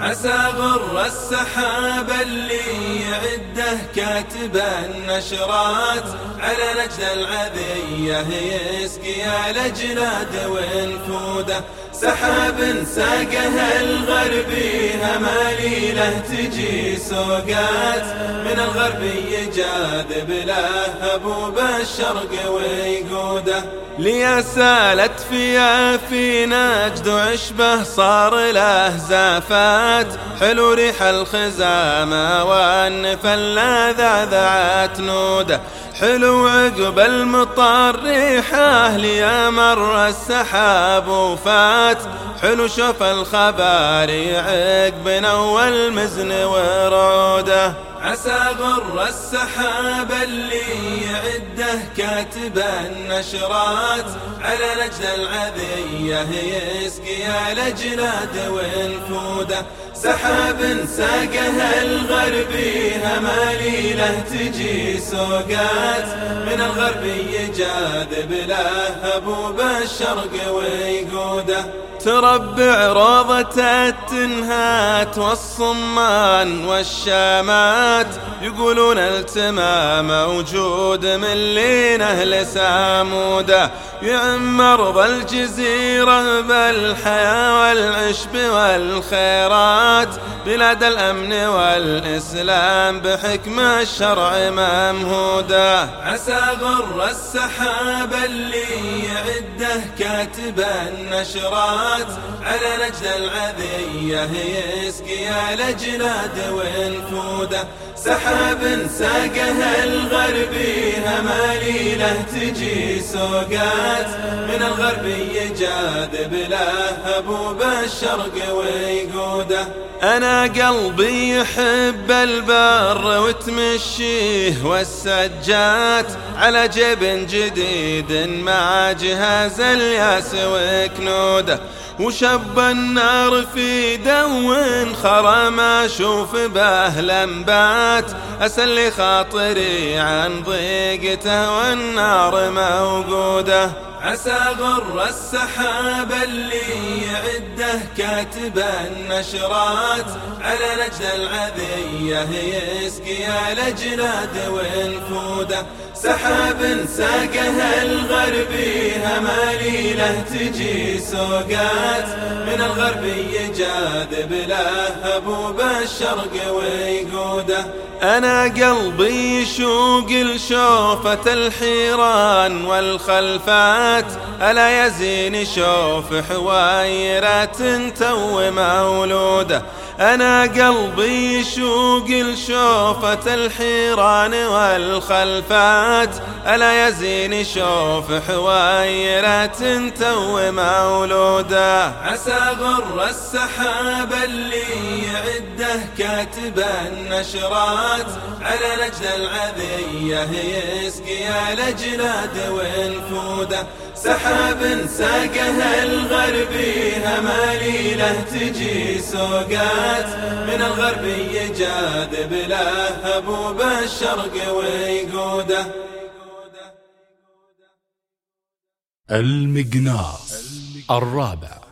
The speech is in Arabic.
عسى غر السحاب اللي يعده كاتب النشرات على نجد العذية يسقي الأجناد وانفوده سحاب ساقها الغربي هماليله تجي سوقات. من الغربي جاذب له ابوب الشرق ويقوده لي سالت فيا في نجد عشبة صار له زافات. حلو ريح الخزامة والنفل ذعذعت نودة. حلو عقب المطر ريحة لي مر السحاب وفات. حلو شوف الخباري عقب أول مزن ورعوده عسى غر السحاب اللي يعده كاتب النشرات. على نجد العذية يسقي الأجناد وانفوده سحاب ساقها الغربي هماليله تجي سوقات. من الغربي جاذب له ابوب الشرق ويقوده تربع روضة التنهات والصمان والشامات يقولون التمام موجود من لين أهل سامودة. يعم مرض الجزيرة بالحياة والعشب والخيرات. بلاد الأمن والإسلام بحكم الشرع ممهودة. عسى غر السحاب اللي يعده كاتب النشرات على نجد العذية يسقي الأجناد وانفوده سحاب ساقها الغربي هماليله تجي سوقات. من الغربي جاذب له ابوب الشرق ويقوده أنا قلبي يحب البر وتمشيه والسجات على جبن جديد مع جهاز الياس وكنوده وشب النار في دو ما أشوف به لمبات. أسلي خاطري عن ضيقته والنار موجودة. عسى غر السحاب اللي يعده كاتب النشرات. على نجد العذية يسقي الأجناد وانفوده سحاب ساقها الغربي هماليله تجي سوقات. من الغربي جاذب له ابوب الشرق ويقوده أنا قلبي يشوق لشوفة الحيران والخلفات. ألا يزين شوف حوايرات تو مولودة. أنا قلبي يشوق لشوفة الحيران والخلفات. ألا يزين شوف حويرات تو مولودة عسى غر السحاب اللي يعده كاتب النشرات. على نجد العذية يسقي الأجناد وانفوده سحاب ساقها الغربي هماليله تجي سوقات. من الغربي جاذب له ابوب الشرق ويقوده المقناص الرابع.